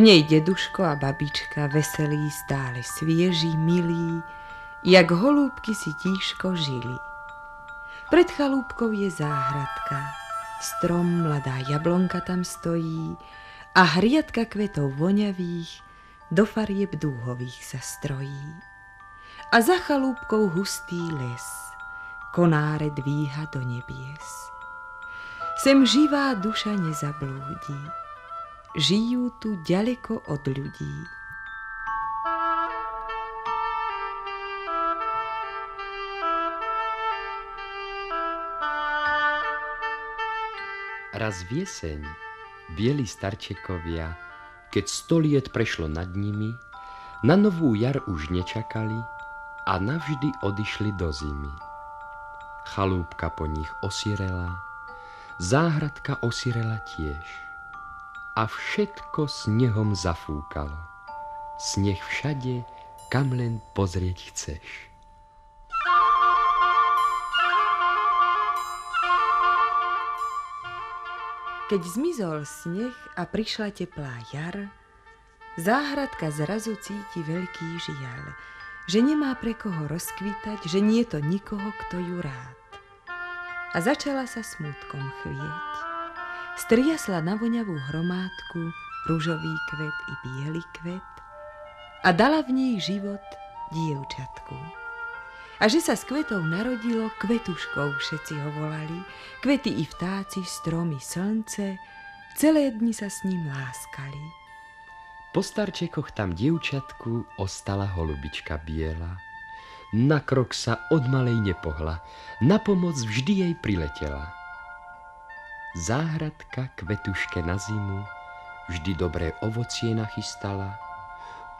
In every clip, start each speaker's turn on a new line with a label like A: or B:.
A: V nej deduško a babička veselí stále svieži, milí, jak holúbky si tížko žili. Pred chalúbkou je záhradka, strom, mladá jablonka tam stojí a hriadka kvetov voňavých do farieb dúhových sa strojí. A za chalúbkou hustý les, konáre dvíha do nebies. Sem živá duša nezablúdi, žijú tu ďaleko od ľudí.
B: Raz v jeseň bieli starčekovia, keď sto liet prešlo nad nimi, na novú jar už nečakali a navždy odišli do zimy. Chalúbka po nich osirela, záhradka osirela tiež a všetko snehom zafúkalo. Sneh všade, kam len pozrieť chceš.
A: Keď zmizol sneh a prišla teplá jar, záhradka zrazu cíti veľký žiaľ, že nemá pre koho rozkvítať, že nie je to nikoho, kto ju rád. A začala sa smutkom chvieť. Striasla na voňavú hromádku rúžový kvet i biely kvet a dala v nej život dievčatku. A že sa z kvetov narodilo, kvetuškou všetci ho volali, kvety i vtáci, stromy, slnce, celé dni sa s ním láskali.
B: Po starčekoch tam dievčatku ostala holubička biela. Na krok sa od malej nepohla, na pomoc vždy jej priletela. Záhradka kvetuške na zimu vždy dobré ovocie nachystala,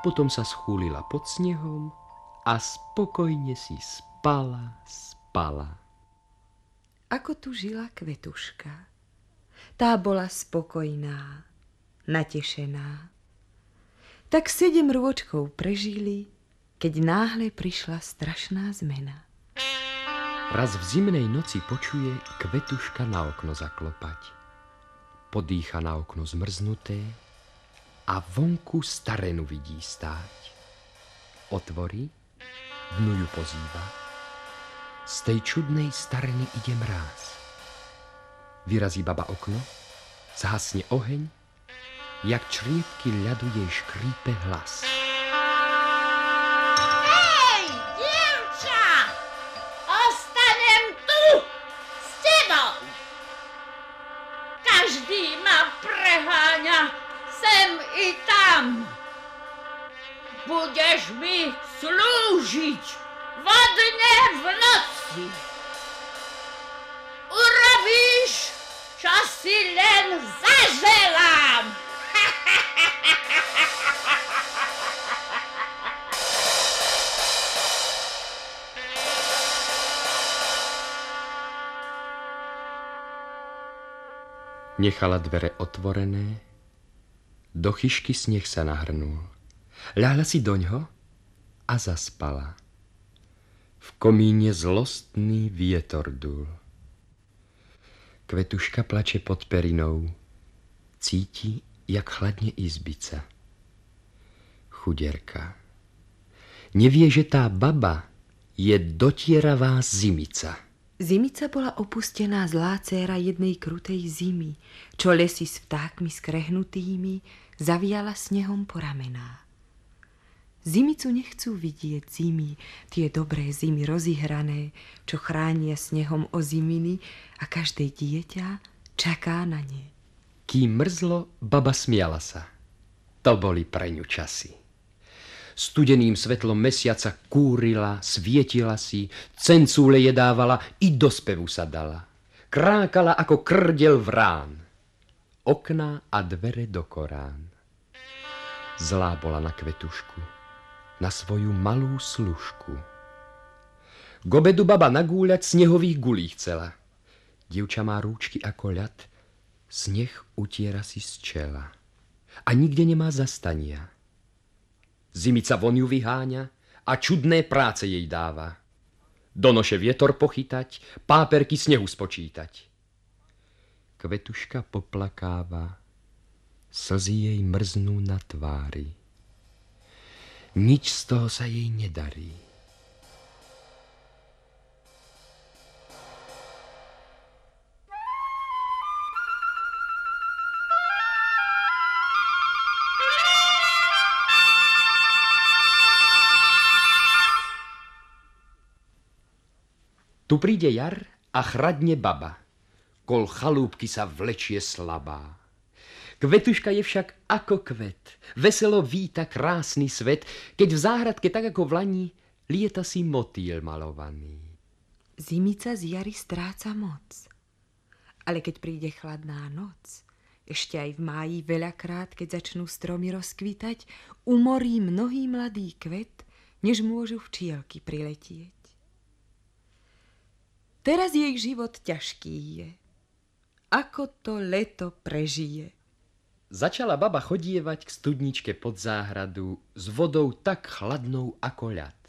B: potom sa schúlila pod snehom a spokojne si spala, spala.
A: Ako tu žila kvetuška? Tá bola spokojná, natešená. Tak sedem rôčkov prežili, keď náhle prišla strašná zmena.
B: Raz v zimnej noci počuje kvetuška na okno zaklopať. Podýcha na okno zmrznuté a vonku starenu vidí stáť. Otvorí, dnu ju pozýva. Z tej čudnej stareny ide mráz. Vyrazí baba okno, zhasne oheň, jak čriepky ľadu jej škrípe hlas.
C: Budeš mi slúžiť vodne v noci. Urobíš, čo si len zaželám.
B: Nechala dvere otvorené, do chyšky sneh sa nahrnul. Ľahla si doňho a zaspala. V komíne zlostný vietor dul. Kvetuška plače pod perinou. Cíti, jak chladne izbica. Chuderka. Nevie, že tá baba je dotieravá zimica.
A: Zimica bola opustená zlá céra jednej krutej zimy, čo lesy s vtákmi skrehnutými zaviala snehom po ramenách. Zimicu nechcú vidieť zimy, tie dobré zimy rozihrané, čo chránia snehom o ziminy a každé dieťa čaká na ne.
B: Kým mrzlo, baba smiala sa. To boli pre ňu časy. Studeným svetlom mesiaca kúrila, svietila si, cencúle jedávala i do spevu sa dala. Krákala ako krdel vrán. Okná a dvere do Korán. Zlá bola na kvetušku na svoju malú služku. K obedu baba nagúľať snehových gulí chcela. Dievča má rúčky ako ľad, sneh utiera si z čela. A nikde nemá zastania. Zimica von ju vyháňa a čudné práce jej dáva. Do noše vietor pochytať, páperky snehu spočítať. Kvetuška poplakáva, slzy jej mrznú na tvári. Nič z toho sa jej nedarí. Tu príde jar a chradne baba. Kol chalúbky sa vlečie slabá. Kvetuška je však ako kvet. Veselo víta krásny svet, keď v záhradke tak ako v lani lieta si motýl malovaný.
A: Zimica z jary stráca moc. Ale keď príde chladná noc, ešte aj v máji veľakrát, keď začnú stromy rozkvítať, umorí mnohý mladý kvet, než môžu včielky priletieť. Teraz jej život ťažký je. Ako to leto prežije?
B: Začala baba chodievať k studničke pod záhradu s vodou tak chladnou ako ľad.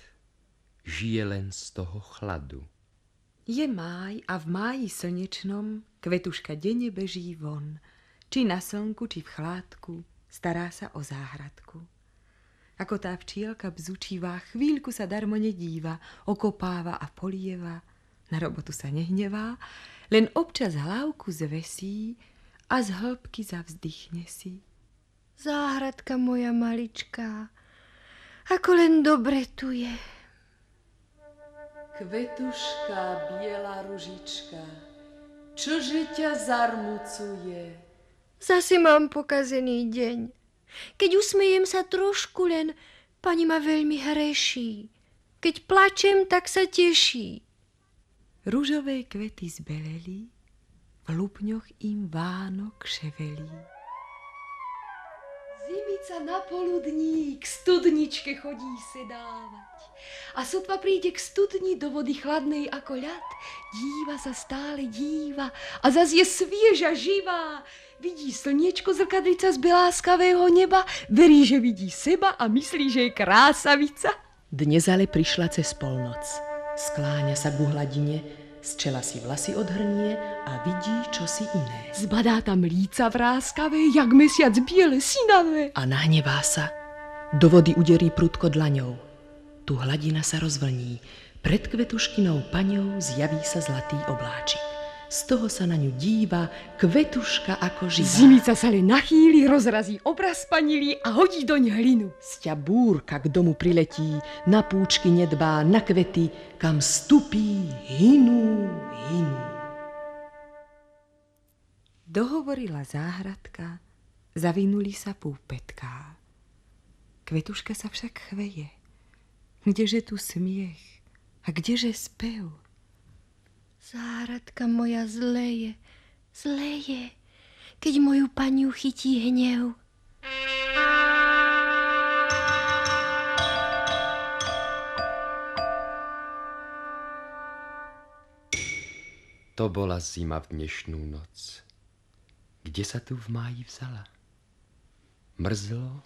B: Žije len z toho chladu.
A: Je máj a v máji slnečnom kvetuška denne beží von. Či na slnku, či v chládku, stará sa o záhradku. Ako tá včielka bzučivá, chvíľku sa darmo nedíva, okopáva a polieva, na robotu sa nehnevá, len občas hlavku zvesí a z hĺbky zavzdychne si.
D: Záhradka moja maličká, ako len dobre tu je.
A: Kvetuška, biela ružička, čože ťa zarmucuje?
D: Zase mám pokazený deň. Keď usmejem sa trošku len, pani ma veľmi hreší. Keď plačem, tak sa teší.
A: Rúžové kvety zbeleli, lupňoch im Vánok ševelí.
E: Zimica na poludní k studničke chodí sedávať. A sotva príde k studni do vody chladnej ako ľad, díva sa stále díva a zas je svieža, živá. Vidí slniečko zrkadlica z beláskavého neba, verí, že vidí seba a myslí, že je krásavica.
F: Dnes ale prišla cez polnoc skláňa sa ku hladine, z čela si vlasy odhrnie a vidí čosi iné.
E: Zbadá tam líca vráskavé, jak mesiac biele, sinavé.
F: A nahnevá sa. Do vody uderí prudko dlaňou. Tu hladina sa rozvlní. Pred kvetuškinou paňou zjaví sa zlatý obláčik. Z toho sa na ňu díva kvetuška ako živá.
E: Zimica sa len nachýli, rozrazí obraz panilí a hodí doň hlinu.
F: Sťa búrka k domu priletí, na púčky nedbá, na kvety, kam stupí, hinú, hinú.
A: Dohovorila záhradka, zavinuli sa púpetká. Kvetuška sa však chveje. Kdeže tu smiech a kdeže spev?
D: Záhradka moja zleje, zleje, keď moju paniu chytí hnev.
B: To bola zima v dnešnú noc. Kde sa tu v máji vzala? Mrzlo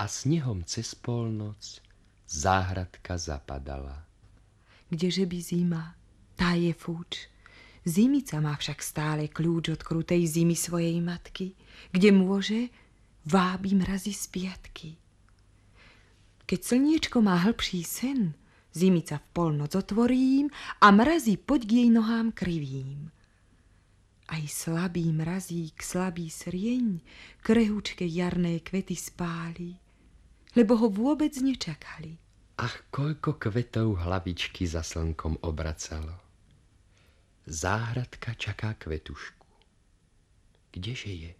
B: a snehom cez polnoc záhradka zapadala.
A: Kdeže by zima tá je fúč. Zimica má však stále kľúč od krutej zimy svojej matky, kde môže, vábi mrazy z. Keď slniečko má hlbší sen, zimica v polnoc otvorím a mrazí poď k jej nohám krivým. Aj slabý mrazík, slabý srieň, krehučke jarné kvety spáli, lebo ho vôbec nečakali.
B: Ach, koľko kvetov hlavičky za slnkom obracalo. Záhradka čaká kvetušku. Kdeže je?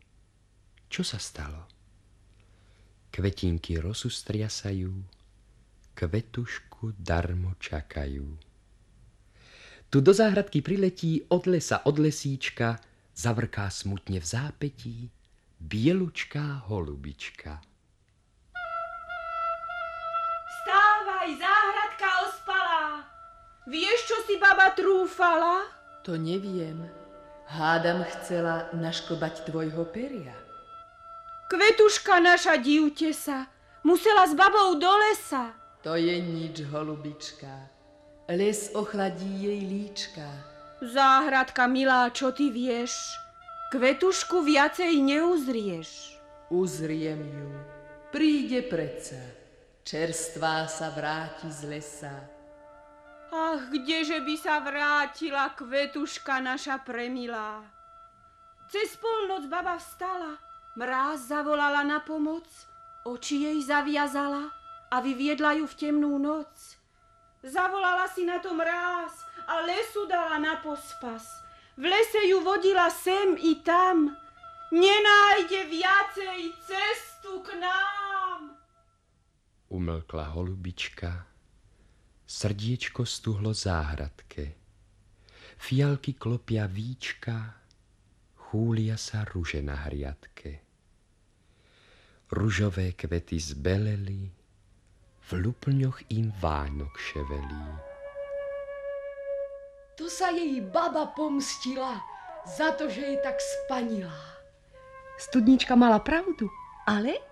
B: Čo sa stalo? Kvetinky rozustriasajú, kvetušku darmo čakajú. Tu do záhradky priletí od lesa od lesíčka, zavrká smutne v zápetí, bielučká holubička.
C: Stávaj, záhradka ospalá! Vieš, čo si baba trúfala?
F: To neviem. Hádam chcela naškobať tvojho peria.
C: Kvetuška naša divte sa, musela s babou do lesa.
F: To je nič, holubička. Les ochladí jej líčka.
C: Záhradka milá, čo ty vieš? Kvetušku viacej neuzrieš.
F: Uzriem ju, príde predsa, čerstvá sa vráti z lesa.
C: Ach, kdeže by sa vrátila kvetuška naša premilá. Cez polnoc baba vstala, mráz zavolala na pomoc, oči jej zaviazala a vyviedla ju v temnú noc. Zavolala si na to mráz a lesu dala na pospas. V lese ju vodila sem i tam, nenájde viacej cestu k nám.
B: Umlkla holubička, Srdiečko stuhlo záhradke. Fialky klopia víčka, chúlia sa ruže na hriadke. Ružové kvety zbeleli, v luplňoch im Vánok ševelí.
E: To sa jej baba pomstila za to, že je tak spanila. Studnička mala pravdu, ale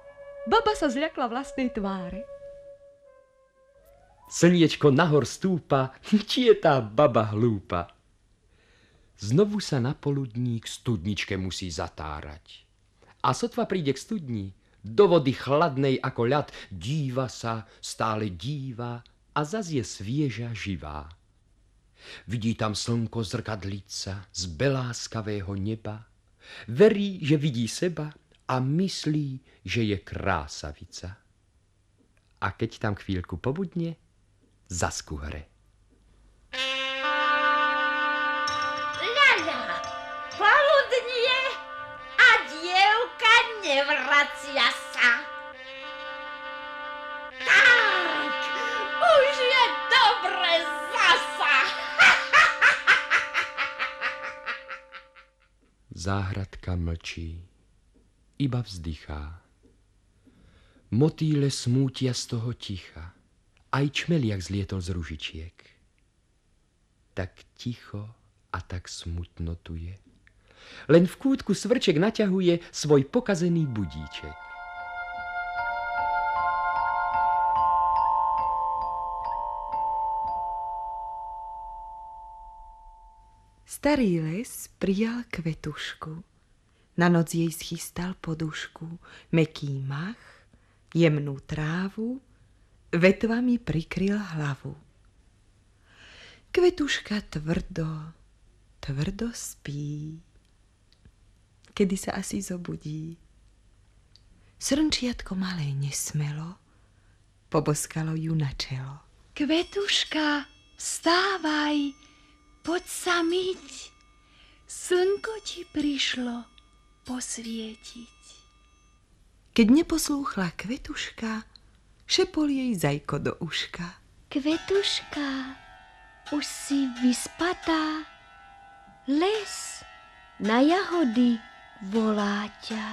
E: baba sa zľakla vlastnej tváre.
B: Slniečko nahor stúpa, či je tá baba hlúpa. Znovu sa na poludník studničke musí zatárať. A sotva príde k studni, do vody chladnej ako ľad, díva sa, stále díva a zas je svieža živá. Vidí tam slnko zrkadlica z beláskavého neba, verí, že vidí seba a myslí, že je krásavica. A keď tam chvíľku pobudne, za skuhre.
G: Ľaľa, poludnie a dievka nevracia sa. Tak, už je dobre zasa.
B: Záhradka mlčí, iba vzdychá. Motýle smútia z toho ticha aj čmeliak zlietol z ružičiek. Tak ticho a tak smutno tu je. Len v kútku svrček naťahuje svoj pokazený budíček.
A: Starý les prijal kvetušku. Na noc jej schystal podušku, meký mach, jemnú trávu vetvami prikryl hlavu. Kvetuška tvrdo, tvrdo spí. Kedy sa asi zobudí? Srnčiatko malé nesmelo, poboskalo ju na čelo.
E: Kvetuška, vstávaj, poď sa myť. Slnko ti prišlo posvietiť.
A: Keď neposlúchla kvetuška, šepol jej zajko do uška.
D: Kvetuška, už si vyspatá, les na jahody volá ťa.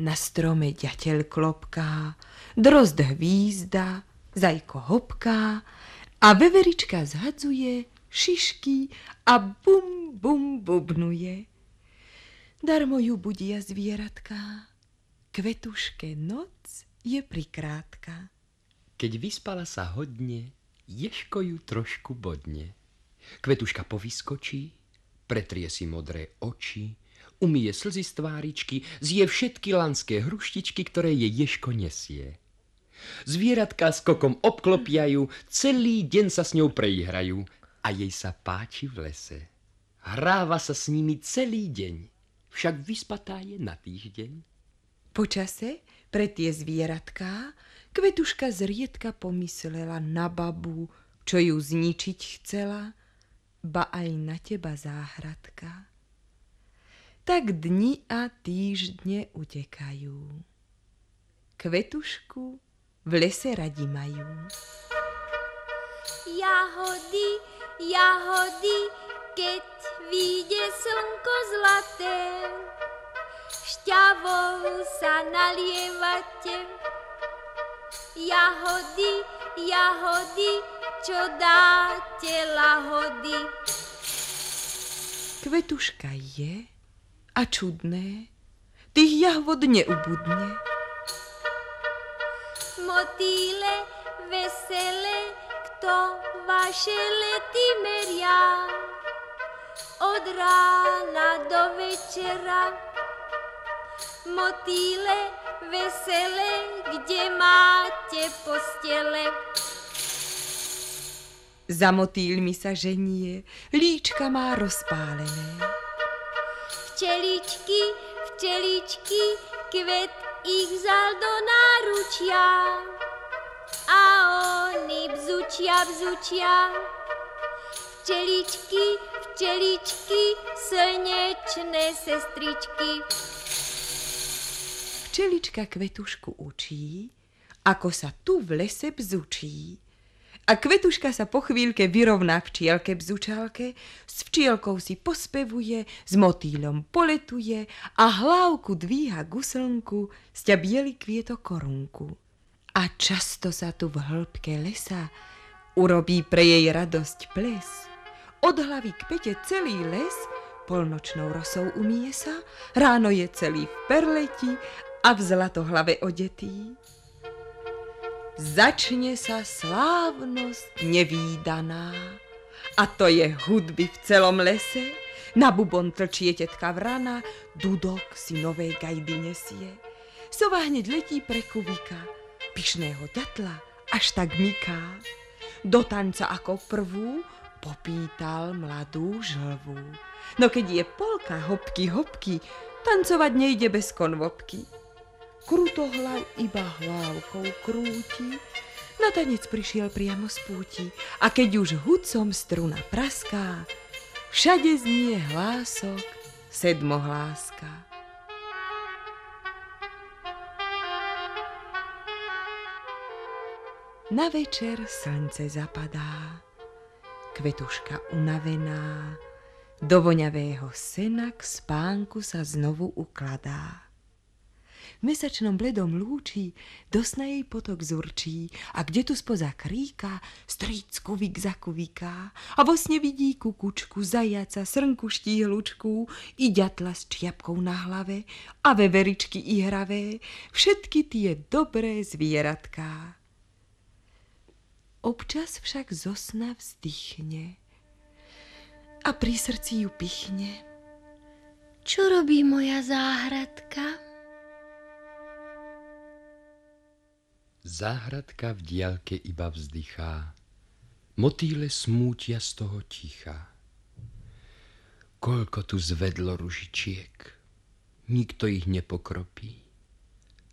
A: Na strome ďateľ klopká, drozd hvízda, zajko hopká a veverička zhadzuje šišky a bum, bum, bubnuje. Darmo ju budia zvieratká, kvetuške noc je prikrátka.
B: Keď vyspala sa hodne, ješko ju trošku bodne. Kvetuška povyskočí, pretrie si modré oči, umie slzy z tváričky, zje všetky lanské hruštičky, ktoré je ješko nesie. Zvieratka skokom obklopiajú, celý deň sa s ňou preihrajú a jej sa páči v lese. Hráva sa s nimi celý deň, však vyspatá je na týždeň.
A: Počase pre tie zvieratká Kvetuška zriedka pomyslela na babu, čo ju zničiť chcela, ba aj na teba záhradka. Tak dni a týždne utekajú. Kvetušku v lese radi majú.
D: Jahody, jahody, keď vyjde slnko zlaté, šťavou sa nalievate. Jahody, jahody, čo dáte lahody.
A: Kvetuška je a čudné, tých jahvod neubudne.
D: Motýle vesele, kto vaše lety meria, od rána do večera. Motýle veselé, kde máte postele.
A: Za motýlmi sa ženie, líčka má rozpálené.
D: Včeličky, včeličky, kvet ich vzal do náručia. A oni bzučia, bzučia. Včeličky, včeličky, slnečné sestričky.
A: Včelička kvetušku učí, ako sa tu v lese bzučí. A kvetuška sa po chvíľke vyrovná včielke bzučálke, s včielkou si pospevuje, s motýľom poletuje a hlávku dvíha guslnku, sťa biely kvieto korunku. A často sa tu v hĺbke lesa urobí pre jej radosť ples. Od hlavy k pete celý les, polnočnou rosou umie sa, ráno je celý v perleti a v zlatohlave odetý. Začne sa slávnosť nevýdaná. A to je hudby v celom lese. Na bubon tlčie tetka vrana, dudok si nové gajdy nesie. Sova hneď letí pre kubika, pyšného ďatla až tak myká. Do tanca ako prvú popýtal mladú žlvu. No keď je polka hopky hopky, tancovať nejde bez konvopky. Krutohlav iba hlávkou krúti, na tanec prišiel priamo z púti. A keď už hudcom struna praská, všade znie hlások sedmohláska. Na večer slnce zapadá, kvetuška unavená, do voňavého sena k spánku sa znovu ukladá mesačnom bledom lúči, do sna jej potok zurčí a kde tu spoza kríka, stríc kuvik za kuviká a vo sne vidí kukučku, zajaca, srnku štíhlučku i ďatla s čiapkou na hlave a veveričky ihravé, všetky tie dobré zvieratká. Občas však zo sna vzdychne a pri srdci ju pichne.
D: Čo robí moja záhradka?
B: Záhradka v diaľke iba vzdychá, motýle smútia z toho ticha. Koľko tu zvedlo ružičiek, nikto ich nepokropí.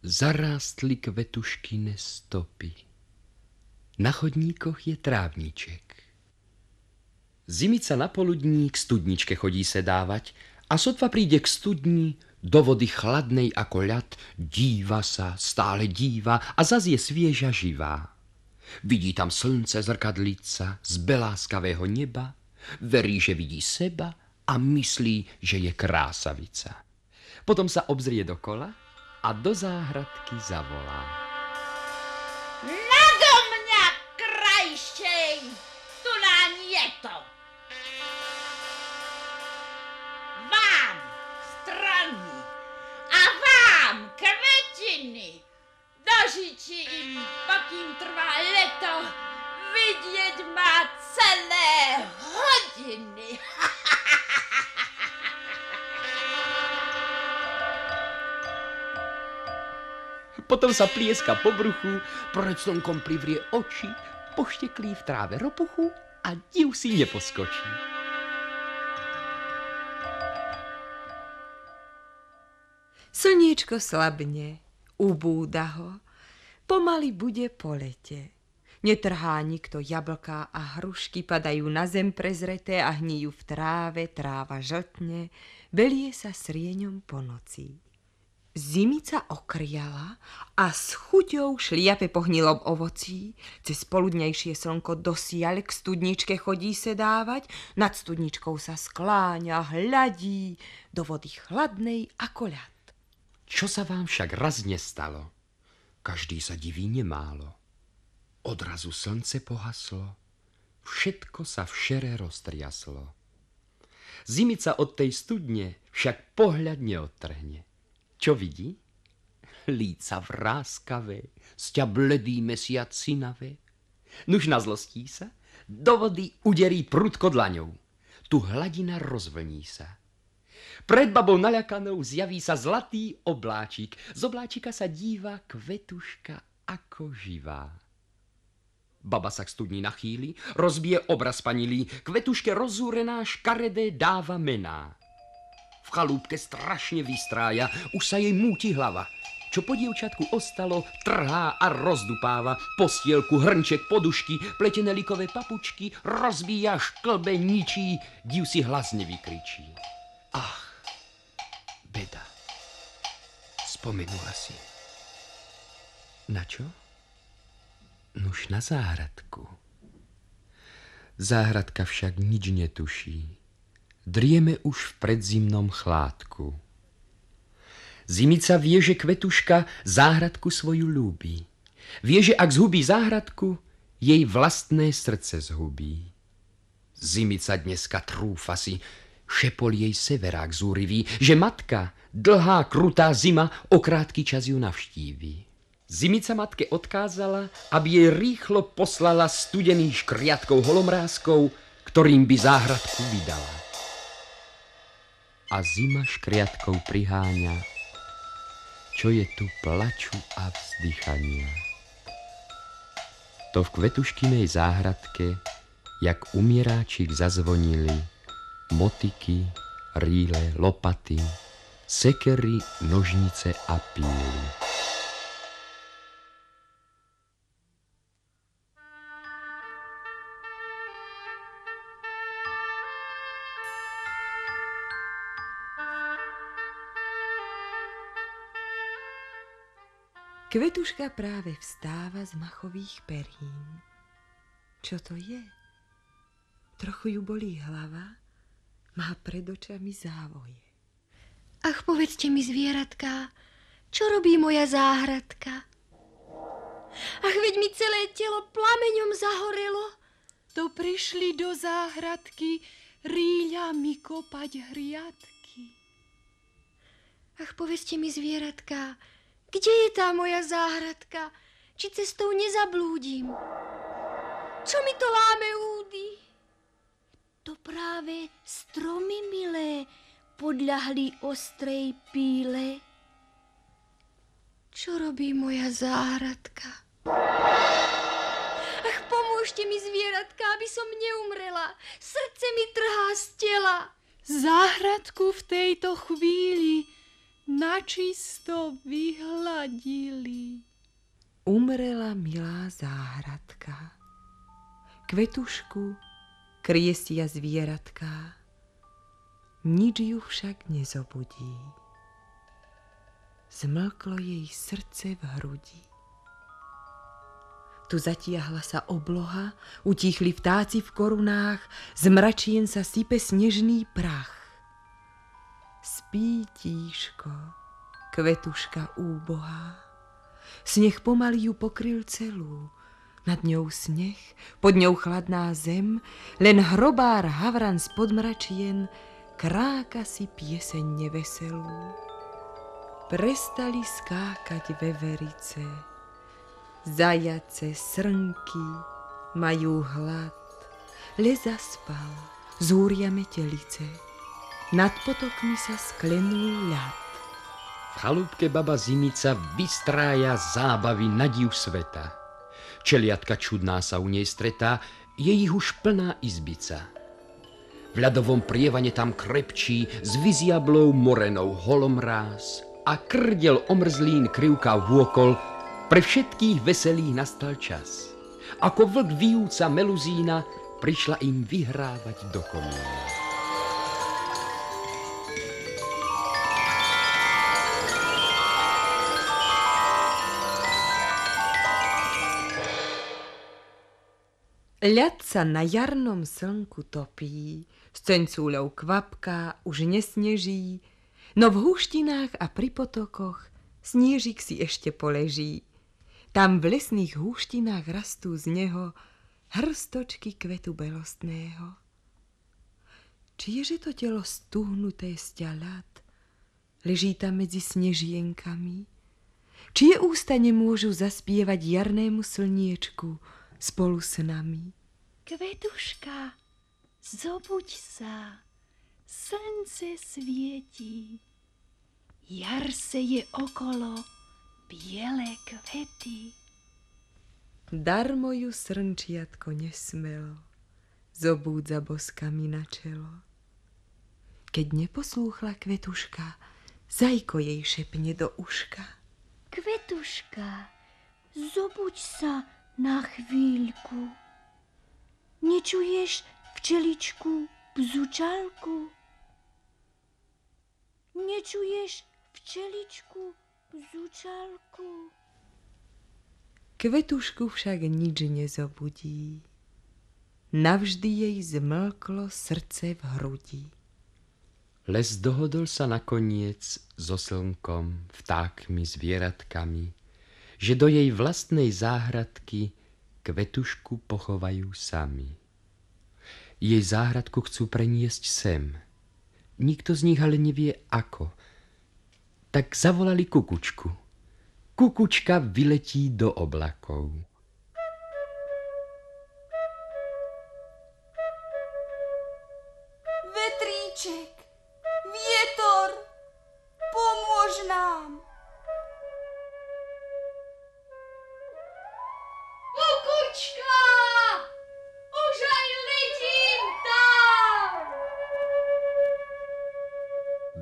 B: Zarástli kvetuškine stopy. Na chodníkoch je trávniček. Zimica na poludní k studničke chodí sedávať a sotva príde k studni, do vody chladnej ako ľad, díva sa, stále díva a zas je svieža živá. Vidí tam slnce zrkadlica z beláskavého neba, verí, že vidí seba a myslí, že je krásavica. Potom sa obzrie dokola a do záhradky zavolá.
G: Nado mňa krajšej, tu na nie to. Hodiny. Dožiči im, pokým trvá leto, vidieť má celé hodiny.
B: Potom sa plieska po bruchu, pred slnkom privrie oči, pošteklí v tráve ropuchu a div si neposkočí.
A: Slniečko slabne, ubúda ho, pomaly bude po lete. Netrhá nikto jablká a hrušky padajú na zem prezreté a hníjú v tráve, tráva žltne, velie sa srieňom po noci. Zimica okriala a s chuťou šliape po hnilom ovocí, cez poludnejšie slnko dosiaľ k studničke chodí sedávať, nad studničkou sa skláňa, hľadí, do vody chladnej ako ľad.
B: Čo sa vám však raz nestalo? Každý sa diví nemálo. Odrazu slnce pohaslo, všetko sa v šere roztriaslo. Zimica od tej studne však pohľad neodtrhne. Čo vidí? Líca vráskavé, sťa bledý mesiac synavé. Nuž nazlostí sa, do vody uderí prudko dlaňou. tu hladina rozvlní sa. Pred babou naľakanou zjaví sa zlatý obláčik. Z obláčika sa díva kvetuška ako živá. Baba sa k studni nachýli, rozbije obraz panilí, kvetuške rozúrená škaredé dáva mená. V chalúbke strašne vystrája, už sa jej múti hlava. Čo po dievčatku ostalo, trhá a rozdupáva. Postielku, hrnček, podušky, pletené likové papučky, rozbíja, šklbe, ničí, div si hlasne vykričí. Ach, beda. Spomenula si. Na čo? Nuž na záhradku. Záhradka však nič netuší. Drieme už v predzimnom chládku. Zimica vie, že kvetuška záhradku svoju ľúbi. Vie, že ak zhubí záhradku, jej vlastné srdce zhubí. Zimica dneska trúfa si, šepol jej severák zúrivý, že matka, dlhá, krutá zima, o krátky čas ju navštíví. Zimica matke odkázala, aby jej rýchlo poslala studených škriatkov holomrázkov, ktorým by záhradku vydala. A zima škriatkov priháňa čo je tu plaču a vzdychania. To v kvetuškinej záhradke, jak umieráčik zazvonili, motiky, rýle, lopaty, sekery, nožnice a píly.
A: Kvetuška práve vstáva z machových perín. Čo to je? Trochu ju bolí hlava, má pred očami závoje.
D: Ach, povedzte mi, zvieratká, čo robí moja záhradka? Ach, veď mi celé telo plameňom zahorelo.
E: To prišli do záhradky rýľami kopať hriadky.
D: Ach, povedzte mi, zvieratká, kde je tá moja záhradka? Či cestou nezablúdim? Čo mi to láme údy?
G: To práve stromy milé podľahli ostrej píle.
D: Čo robí moja záhradka? Ach, pomôžte mi, zvieratka, aby som neumrela. Srdce mi trhá z tela.
E: Záhradku v tejto chvíli načisto vyhladili.
A: Umrela milá záhradka, kvetušku kriesia zvieratká, nič ju však nezobudí. Zmlklo jej srdce v hrudi. Tu zatiahla sa obloha, utíchli vtáci v korunách, z mračien sa sype snežný prach. Spí tíško, kvetuška úbohá. Sneh pomaly ju pokryl celú, nad ňou sneh, pod ňou chladná zem, len hrobár havran spod mračien kráka si pieseň neveselú. Prestali skákať veverice, zajace, srnky majú hlad, les zaspal, zúria metelice. Nad potokmi sa sklenul ľad.
B: V chalúbke baba Zimica vystrája zábavy na div sveta. Čeliatka čudná sa u nej stretá, je ich už plná izbica. V ľadovom prievane tam krepčí s vyziablou morenou holomráz a krdel omrzlín krivka vôkol, pre všetkých veselých nastal čas. Ako vlk vyjúca meluzína, prišla im vyhrávať do komína.
A: Ľad sa na jarnom slnku topí, s cencúľou kvapka už nesneží, no v húštinách a pri potokoch sniežik si ešte poleží. Tam v lesných húštinách rastú z neho hrstočky kvetu belostného. Či je, že to telo stuhnuté z ťaľat, leží tam medzi snežienkami? Je ústa nemôžu zaspievať jarnému slniečku, spolu s nami.
D: Kvetuška, zobuď sa, slnce svietí, jar je okolo, biele kvety.
A: Darmo ju srnčiatko nesmelo, zobúdza boskami na čelo. Keď neposlúchla kvetuška, zajko jej šepne do uška.
D: Kvetuška, zobuď sa na chvíľku. Nečuješ včeličku bzučalku? Nečuješ včeličku bzučalku?
A: Kvetušku však nič nezobudí. Navždy jej zmlklo srdce v hrudi.
B: Les dohodol sa nakoniec so slnkom, vtákmi, zvieratkami, že do jej vlastnej záhradky kvetušku pochovajú sami. Jej záhradku chcú preniesť sem. Nikto z nich ale nevie ako. Tak zavolali kukučku. Kukučka vyletí do oblakov.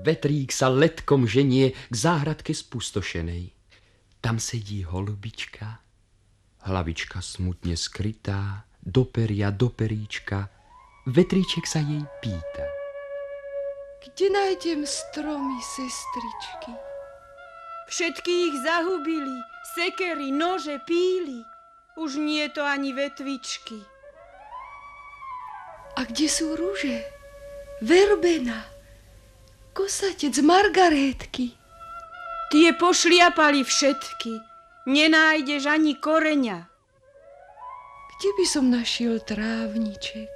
B: Vetrík sa letkom ženie k záhradke spustošenej. Tam sedí holubička, hlavička smutne skrytá, do peria, do períčka. Vetríček sa jej pýta.
E: Kde nájdem stromy, sestričky?
C: Všetky ich zahubili, sekery, nože, píly. Už nie to ani vetvičky.
E: A kde sú rúže? Verbena, kosatec Margarétky.
C: Tie pošliapali všetky. Nenájdeš ani koreňa.
E: Kde by som našiel trávniček?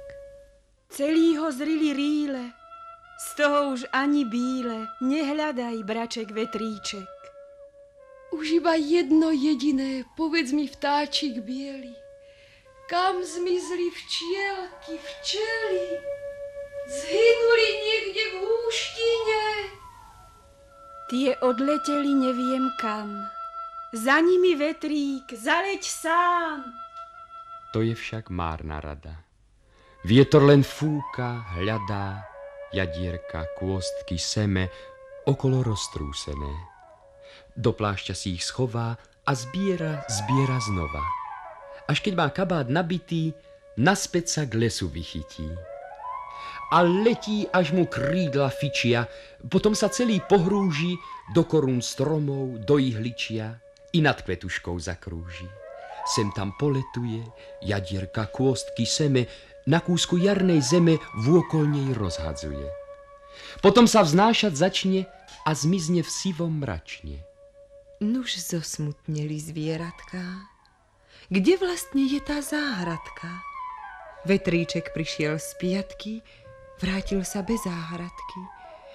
C: Celý ho zrili rýle. Z toho už ani bíle. Nehľadaj, braček vetríček.
E: Už iba jedno jediné, povedz mi vtáčik biely. Kam zmizli včielky, včely? Zhynuli niekde v húštine.
C: Tie odleteli neviem kam. Za nimi vetrík, zaleď sám.
B: To je však márna rada. Vietor len fúka, hľadá, jadierka, kôstky, seme, okolo roztrúsené. Do plášťa si ich schová a zbiera, zbiera znova. Až keď má kabát nabitý, naspäť sa k lesu vychytí. A letí, až mu krídla fičia, potom sa celý pohrúži do korún stromov, do ihličia i nad kvetuškou zakrúži. Sem tam poletuje, jadierka, kôstky, seme, na kúsku jarnej zeme vôkol nej rozhadzuje. Potom sa vznášať začne a zmizne v sivom mračne.
A: Nuž zosmutneli zvieratká. Kde vlastne je tá záhradka? Vetríček prišiel z piatky, vrátil sa bez záhradky.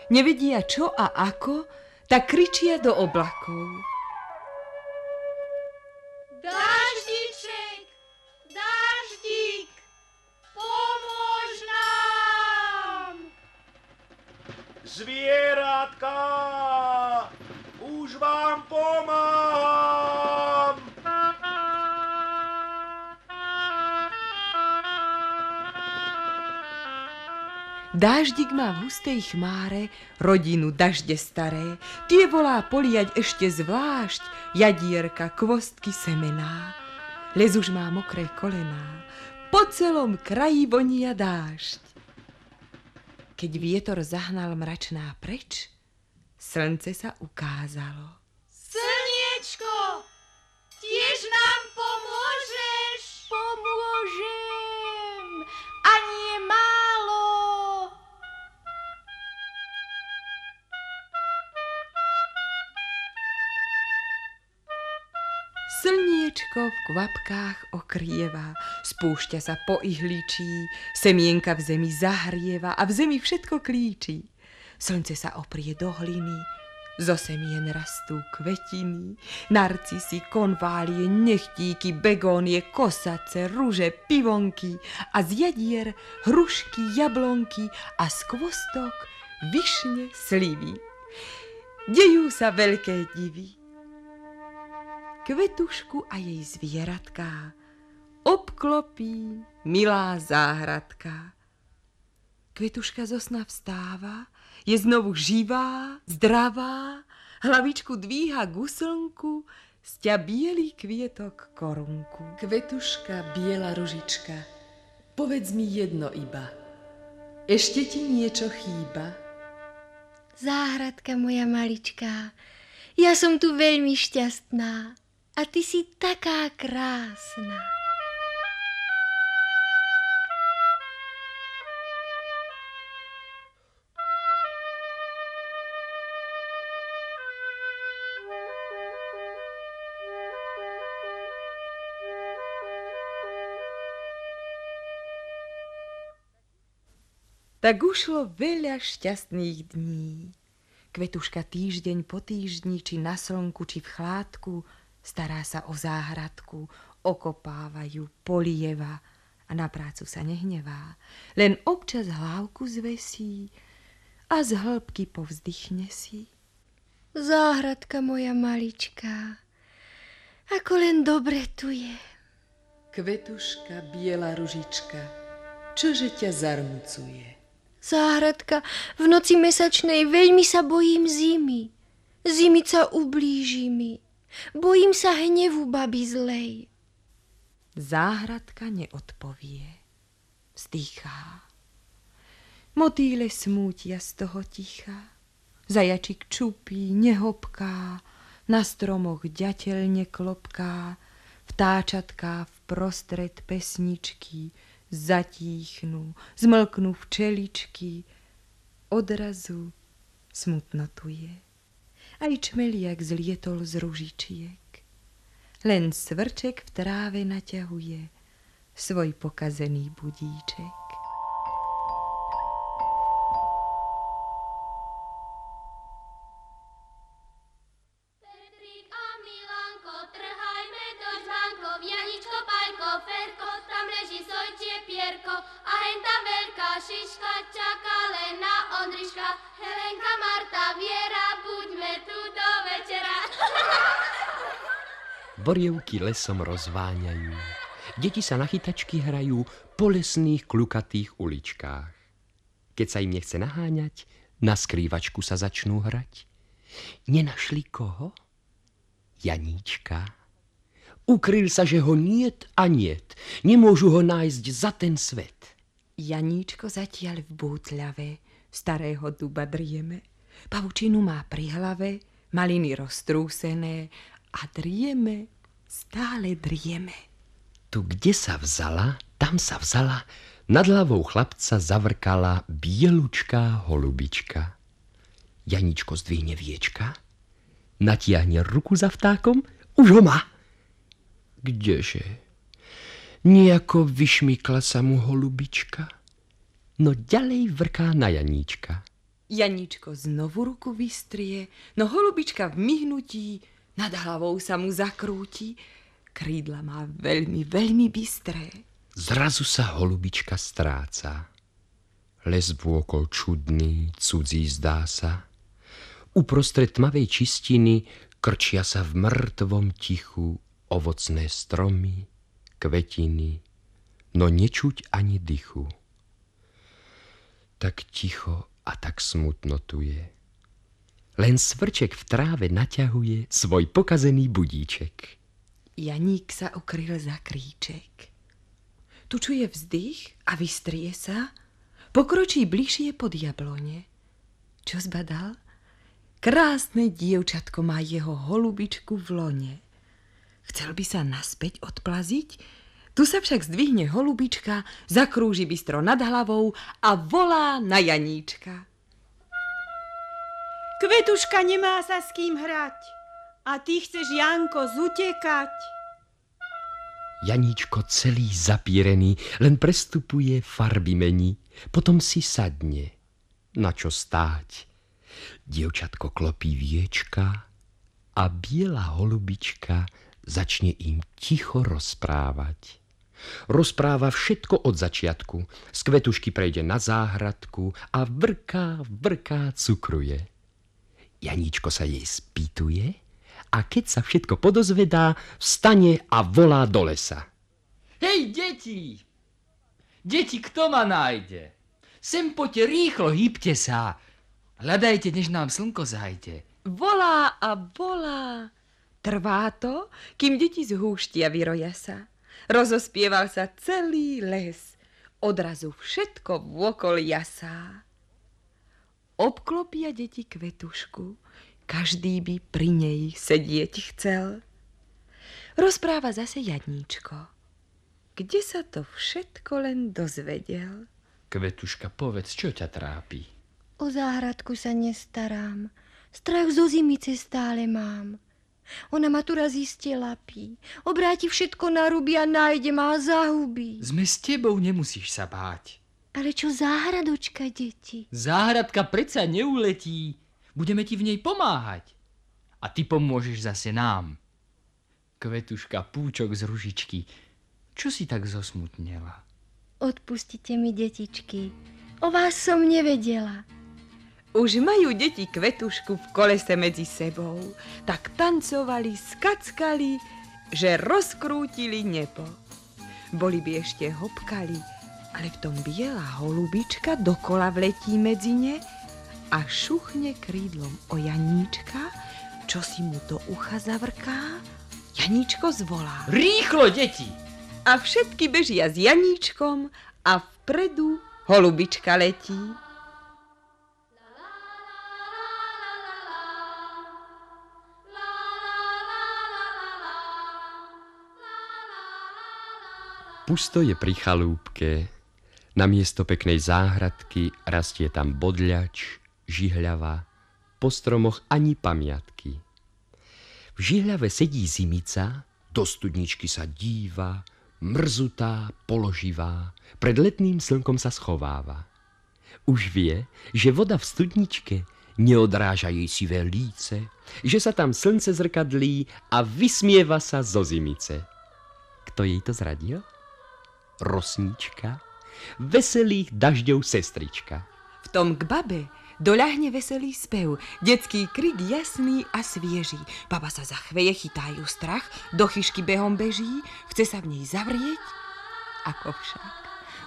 A: Nevedia čo a ako, tak kričia do oblakov.
G: Dáždiček, dáždik, pomôž nám!
H: Zvieratka, už vám pomáham!
A: Dáždik má v hustej chmáre rodinu dažde staré, tie volá poliať ešte zvlášť, jadierka, kvostky, semená. Les už má mokré kolená, po celom kraji vonia dážď. Keď vietor zahnal mračná preč, slnce sa ukázalo.
G: Slniečko,
A: Slniečko v kvapkách okrieva, spúšťa sa po ihličí, semienka v zemi zahrieva a v zemi všetko klíči. Slnce sa oprie do hliny, Zo semien rastú kvetiny, narcisy, konválie, nechtíky, begónie, kosace, rúže, pivonky a z jadier hrušky, jablonky a z kvostok višne, slivy. Dejú sa veľké divy. Kvetušku a jej zvieratká obklopí milá záhradka. Kvetuška zo sna vstáva, je znovu živá, zdravá, hlavičku dvíha guslnku, sťa bielý kvietok korunku.
F: Kvetuška, biela ružička, povedz mi jedno iba. Ešte ti niečo chýba?
D: Záhradka moja maličká, ja som tu veľmi šťastná a ty si taká krásna.
A: Tak ušlo veľa šťastných dní. Kvetuška týždeň po týždni, či na slnku, či v chládku, stará sa o záhradku, okopávajú, polieva a na prácu sa nehnevá. Len občas hlávku zvesí a z hĺbky povzdychne si.
D: Záhradka moja maličká, ako len dobre tu je.
F: Kvetuška, biela ružička, čože ťa zarmucuje?
D: Záhradka, v noci mesačnej veľmi sa bojím zimy. Zimica ublíži mi. Bojím sa hnevu baby zlej.
A: Záhradka neodpovie. Vzdýchá. Motýle smútia z toho ticha. Zajačik čupí, nehopká, na stromoch ďateľne klopká, vtáčatká v prostred pesničky, zatíchnú, zmlknú včeličky, odrazu smutnotuje. Aj čmeliak zlietol z ružičiek. Len svrček v tráve naťahuje svoj pokazený budíček.
B: Borievky lesom rozváňajú. Deti sa na chytačky hrajú po lesných klukatých uličkách. Keď sa im nechce naháňať, na skrývačku sa začnú hrať. Nenašli koho? Janíčka. Ukryl sa, že ho niet a niet. Nemôžu ho nájsť za ten svet.
A: Janíčko zatiaľ v bútľave starého duba drieme. Pavučinu má pri hlave, maliny roztrúsené a drieme Stále drieme.
B: Tu, kde sa vzala, tam sa vzala, nad hlavou chlapca zavrkala bielučká holubička. Janičko zdvihne viečka, natiahne ruku za vtákom, už ho má. Kdeže? Nejako vyšmykla sa mu holubička, no ďalej vrká na Janíčka.
A: Janíčko znovu ruku vystrie, no holubička v myhnutí nad hlavou sa mu zakrúti, krídla má veľmi, veľmi bystré.
B: Zrazu sa holubička stráca. Les vôkol čudný, cudzí zdá sa. Uprostred tmavej čistiny krčia sa v mŕtvom tichu ovocné stromy, kvetiny, no nečuť ani dychu. Tak ticho a tak smutno tu je. Len svrček v tráve naťahuje svoj pokazený budíček.
A: Janík sa ukryl za kríček. Tu čuje vzdych a vystrie sa, pokročí bližšie pod jablone. Čo zbadal? Krásne dievčatko má jeho holubičku v lone. Chcel by sa naspäť odplaziť, tu sa však zdvihne holubička, zakrúži bystro nad hlavou a volá na Janíčka.
C: Kvetuška nemá sa s kým hrať. A ty chceš, Janko, zutekať.
B: Janíčko celý zapírený, len prestupuje, farby mení, potom si sadne. Na čo stáť? Dievčatko klopí viečka a biela holubička začne im ticho rozprávať. Rozpráva všetko od začiatku. Z kvetušky prejde na záhradku a vrká, vrká, cukruje. Janíčko sa jej spýtuje a keď sa všetko podozvedá, vstane a volá do lesa.
I: Hej, deti! Deti, kto ma nájde? Sem poďte rýchlo, hýbte sa. Hľadajte, než nám slnko zajde.
A: Volá a volá. Trvá to, kým deti zhúštia vyroja sa. Rozospieval sa celý les. Odrazu všetko vôkol jasá. Obklopia deti kvetušku, každý by pri nej sedieť chcel. Rozpráva zase Jadníčko. Kde sa to všetko len dozvedel?
B: Kvetuška, povedz, čo ťa trápi?
D: O záhradku sa nestarám. Strach zo zimice stále mám. Ona ma tu raz iste lapí. Obráti všetko na ruby a nájde ma a zahubí.
I: Sme s tebou, nemusíš sa báť.
D: Ale čo záhradočka, deti?
I: Záhradka predsa neuletí. Budeme ti v nej pomáhať. A ty pomôžeš zase nám. Kvetuška, púčok z ružičky. Čo si tak zosmutnela?
D: Odpustite mi, detičky. O vás som nevedela.
A: Už majú deti kvetušku v kolese medzi sebou, tak tancovali, skackali, že rozkrútili nebo. Boli by ešte hopkali, ale v tom biela holubička dokola vletí medzi ne a šuchne krídlom o Janíčka, čo si mu do ucha zavrká, Janíčko zvolá.
I: Rýchlo, deti!
A: A všetky bežia s Janíčkom a vpredu holubička letí.
B: Pusto je pri chalúbke. Na miesto peknej záhradky rastie tam bodľač, žihľava, po stromoch ani pamiatky. V žihľave sedí zimica, do studničky sa díva, mrzutá, položivá, pred letným slnkom sa schováva. Už vie, že voda v studničke neodráža jej sivé líce, že sa tam slnce zrkadlí a vysmieva sa zo zimice. Kto jej to zradil? rosnička, veselých dažďov sestrička.
A: V tom k babe doľahne veselý spev, detský krik jasný a svieži. Baba sa zachveje, chytá strach, do chyšky behom beží, chce sa v nej zavrieť. Ako však.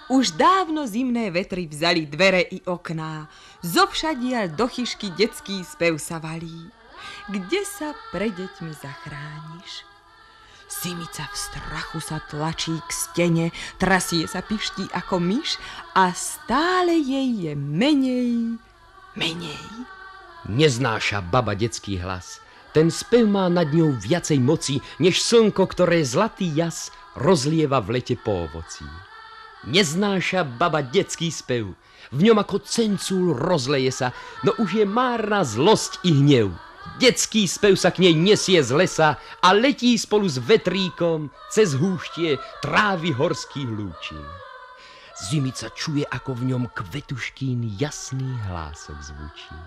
A: Už dávno zimné vetry vzali dvere i okná, zovšadia do chyšky detský spev sa valí. Kde sa pre deťmi zachrániš? Simica v strachu sa tlačí k stene, trasie sa piští ako myš a stále jej je menej, menej.
B: Neznáša baba detský hlas. Ten spev má nad ňou viacej moci, než slnko, ktoré zlatý jas rozlieva v lete po ovocí. Neznáša baba detský spev, v ňom ako cencúl rozleje sa, no už je márna zlosť i hnev. Detský spev sa k nej nesie z lesa a letí spolu s vetríkom cez húštie trávy horských lúčin. Zimica čuje, ako v ňom kvetuškín jasný hlások zvučí.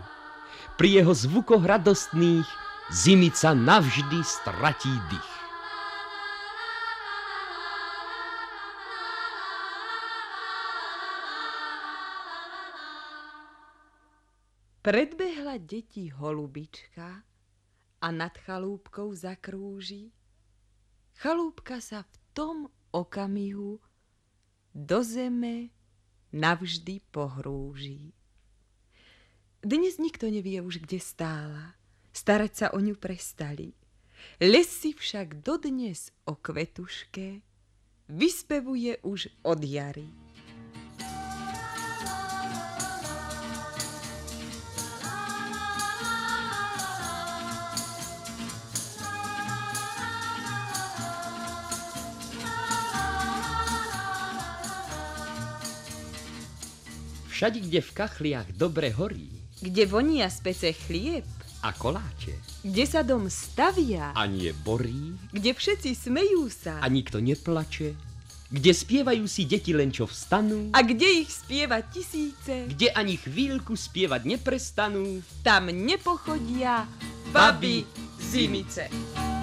B: Pri jeho zvukoch radostných Zimica navždy stratí dých.
A: Predbehla deti holubička a nad chalúbkou zakrúži. Chalúbka sa v tom okamihu do zeme navždy pohrúži. Dnes nikto nevie už, kde stála. Starať sa o ňu prestali. Lesy však dodnes o kvetuške vyspevuje už od jary.
B: Všade, kde v kachliach dobre horí.
A: Kde vonia z pece chlieb.
B: A koláče.
A: Kde sa dom stavia.
B: A nie borí.
A: Kde všetci smejú sa.
B: A nikto neplače. Kde spievajú si deti len čo vstanú.
A: A kde ich spieva tisíce.
B: Kde ani chvíľku spievať neprestanú.
A: Tam nepochodia baby zimice. zimice.